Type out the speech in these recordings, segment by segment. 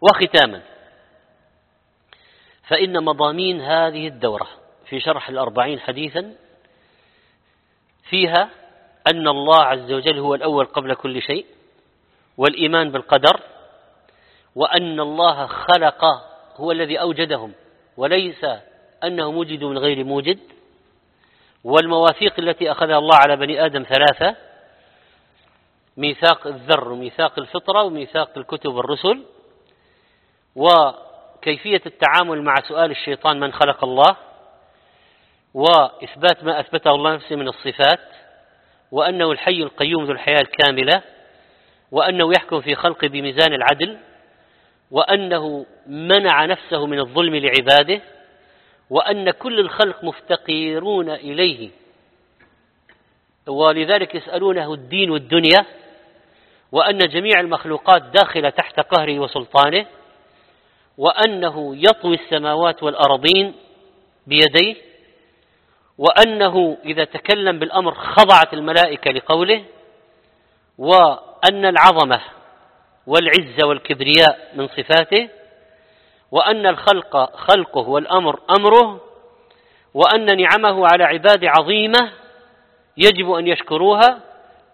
وختاما. فإن مضامين هذه الدورة في شرح الأربعين حديثا فيها أن الله عز وجل هو الأول قبل كل شيء والإيمان بالقدر وأن الله خلق هو الذي أوجدهم وليس أنهم وجدوا من غير موجد والمواثيق التي أخذها الله على بني آدم ثلاثة ميثاق الذر وميثاق الفطرة وميثاق الكتب والرسل وكيفية التعامل مع سؤال الشيطان من خلق الله وإثبات ما أثبته الله نفسه من الصفات وأنه الحي القيوم ذو الحياة الكاملة وأنه يحكم في خلقه بميزان العدل وأنه منع نفسه من الظلم لعباده وأن كل الخلق مفتقرون إليه. ولذلك يسألونه الدين والدنيا وأن جميع المخلوقات داخلة تحت قهره وسلطانه وأنه يطوي السماوات والأرضين بيديه وأنه إذا تكلم بالأمر خضعت الملائكة لقوله وأن العظمة والعزة والكبرياء من صفاته وأن الخلق خلقه والأمر أمره وأن نعمه على عباده عظيمة يجب أن يشكروها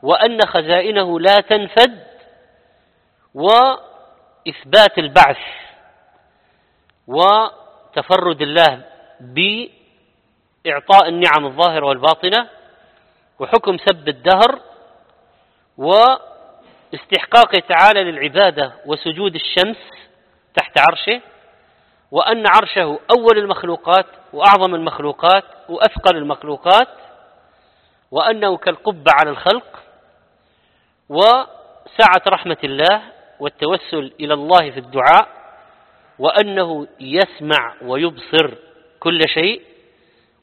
وأن خزائنه لا تنفد وإثبات البعث وتفرد الله بإعطاء النعم الظاهرة والباطنة وحكم سب الدهر واستحقاقه تعالى للعبادة وسجود الشمس تحت عرشه وأن عرشه أول المخلوقات وأعظم المخلوقات وأثقل المخلوقات وأنه كالقبة على الخلق وسعة رحمة الله والتوسل إلى الله في الدعاء وأنه يسمع ويبصر كل شيء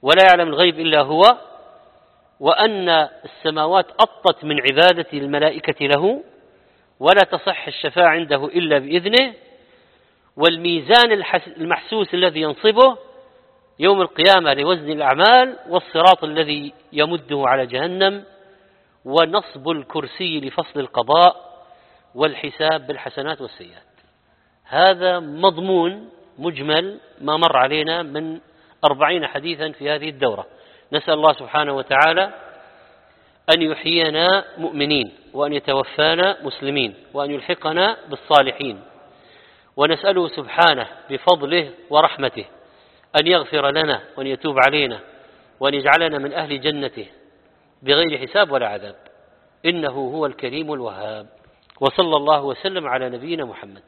ولا يعلم الغيب إلا هو وأن السماوات أطت من عبادة الملائكة له ولا تصح الشفاعة عنده إلا بإذنه والميزان المحسوس الذي ينصبه يوم القيامة لوزن الأعمال والصراط الذي يمده على جهنم ونصب الكرسي لفصل القضاء والحساب بالحسنات والسيئات. هذا مضمون مجمل ما مر علينا من أربعين حديثا في هذه الدورة. نسأل الله سبحانه وتعالى أن يحيينا مؤمنين وأن يتوفانا مسلمين وأن يلحقنا بالصالحين. ونسأله سبحانه بفضله ورحمته أن يغفر لنا وأن يتوب علينا وأن يجعلنا من أهل جنته بغير حساب ولا عذاب. إنه هو الكريم الوهاب. وصلى الله وسلم على نبينا محمد.